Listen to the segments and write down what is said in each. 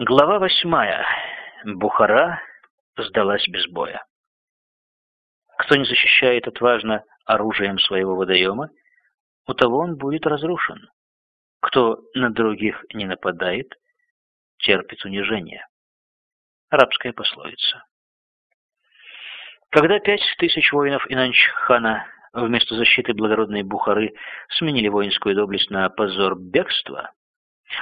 Глава восьмая. Бухара сдалась без боя. Кто не защищает отважно оружием своего водоема, у того он будет разрушен. Кто на других не нападает, терпит унижение. Арабская пословица. Когда пять тысяч воинов Инанч-хана вместо защиты благородной Бухары сменили воинскую доблесть на позор бегства,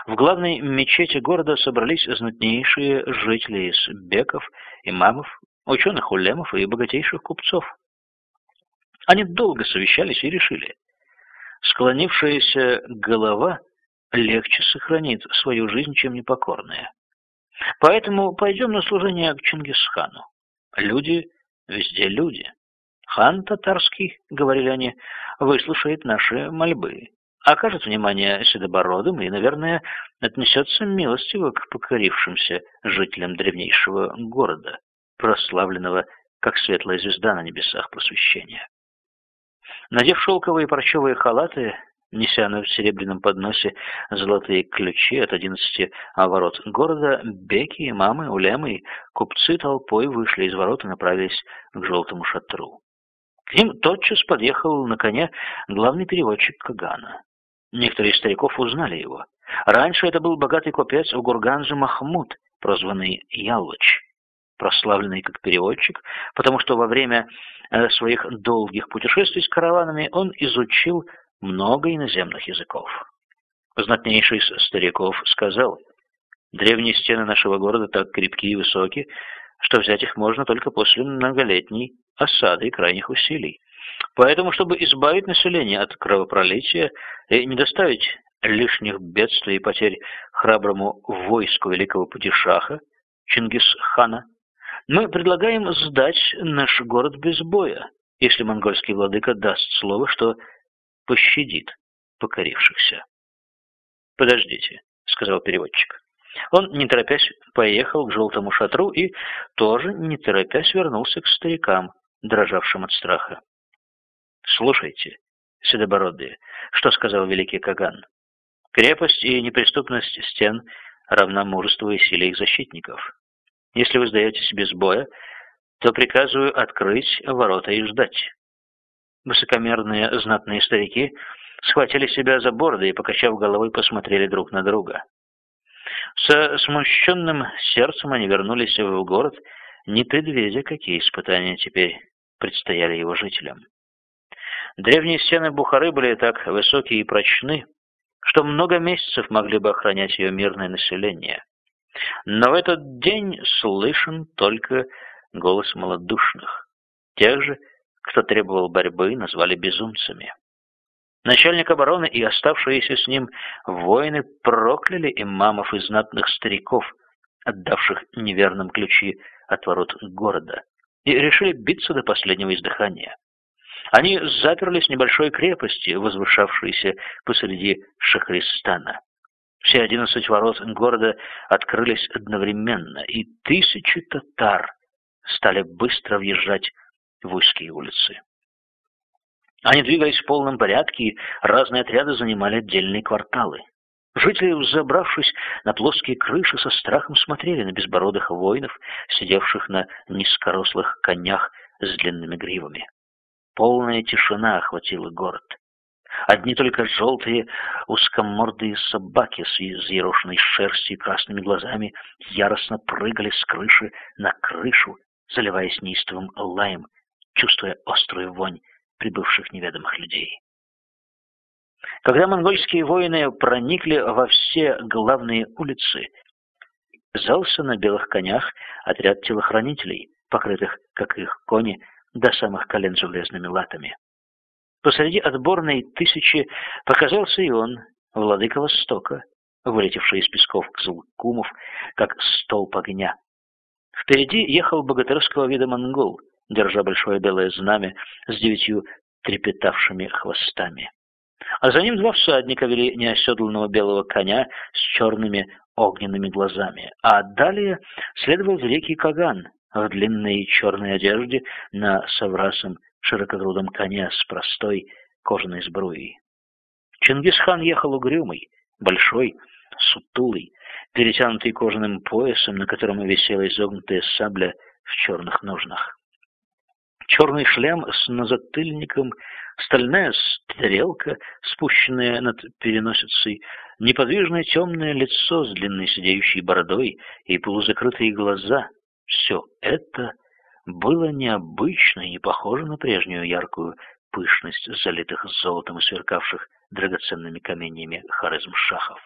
в главной мечети города собрались знатнейшие жители из беков, имамов, ученых-улемов и богатейших купцов. Они долго совещались и решили. Склонившаяся голова легче сохранит свою жизнь, чем непокорная. Поэтому пойдем на служение к Чингисхану. Люди везде люди. Хан татарский, говорили они, выслушает наши мольбы окажет внимание седобородым и, наверное, отнесется милостиво к покорившимся жителям древнейшего города, прославленного как светлая звезда на небесах просвещения. Надев шелковые парчевые халаты, неся на серебряном подносе золотые ключи от одиннадцати ворот города, беки, мамы, улемы и купцы толпой вышли из ворот и направились к желтому шатру. К ним тотчас подъехал на коне главный переводчик Кагана. Некоторые из стариков узнали его. Раньше это был богатый купец Угурганзы Махмуд, прозванный Ялыч, прославленный как переводчик, потому что во время э, своих долгих путешествий с караванами он изучил много иноземных языков. Знатнейший из стариков сказал, «Древние стены нашего города так крепкие и высокие, что взять их можно только после многолетней осады и крайних усилий. Поэтому, чтобы избавить население от кровопролития и не доставить лишних бедствий и потерь храброму войску великого Путишаха, Чингисхана, мы предлагаем сдать наш город без боя, если монгольский владыка даст слово, что пощадит покорившихся. «Подождите», — сказал переводчик. Он, не торопясь, поехал к желтому шатру и тоже, не торопясь, вернулся к старикам, дрожавшим от страха. Слушайте, седобородые, что сказал великий Каган. Крепость и неприступность стен равна мужеству и силе их защитников. Если вы сдаетесь без боя, то приказываю открыть ворота и ждать. Высокомерные знатные старики схватили себя за бороды и, покачав головой, посмотрели друг на друга. Со смущенным сердцем они вернулись в город, не предвидя, какие испытания теперь предстояли его жителям. Древние стены Бухары были так высокие и прочны, что много месяцев могли бы охранять ее мирное население. Но в этот день слышен только голос малодушных. Тех же, кто требовал борьбы, назвали безумцами. Начальник обороны и оставшиеся с ним воины прокляли имамов и знатных стариков, отдавших неверным ключи от ворот города, и решили биться до последнего издыхания. Они заперлись в небольшой крепости, возвышавшейся посреди Шахристана. Все одиннадцать ворот города открылись одновременно, и тысячи татар стали быстро въезжать в узкие улицы. Они двигались в полном порядке, и разные отряды занимали отдельные кварталы. Жители, взобравшись на плоские крыши, со страхом смотрели на безбородых воинов, сидевших на низкорослых конях с длинными гривами. Полная тишина охватила город. Одни только желтые узкомордые собаки с взъерошенной шерстью и красными глазами яростно прыгали с крыши на крышу, заливаясь неистовым лаем, чувствуя острую вонь прибывших неведомых людей. Когда монгольские воины проникли во все главные улицы, зался на белых конях отряд телохранителей, покрытых, как их кони, до самых колен железными латами. Посреди отборной тысячи показался и он, владыка Востока, вылетевший из песков Кзылкумов, как столб огня. Впереди ехал богатырского вида монгол, держа большое белое знамя с девятью трепетавшими хвостами. А за ним два всадника вели неоседланного белого коня с черными огненными глазами, а далее следовал великий Каган, в длинной черной одежде на соврасом широкогрудом коне с простой кожаной сбруей. Чингисхан ехал угрюмый, большой, сутулый, перетянутый кожаным поясом, на котором висела изогнутая сабля в черных ножнах. Черный шлем с назатыльником, стальная стрелка, спущенная над переносицей, неподвижное темное лицо с длинной сидеющей бородой и полузакрытые глаза — все это было необычно и не похоже на прежнюю яркую пышность залитых золотом и сверкавших драгоценными каменьями харизм-шахов.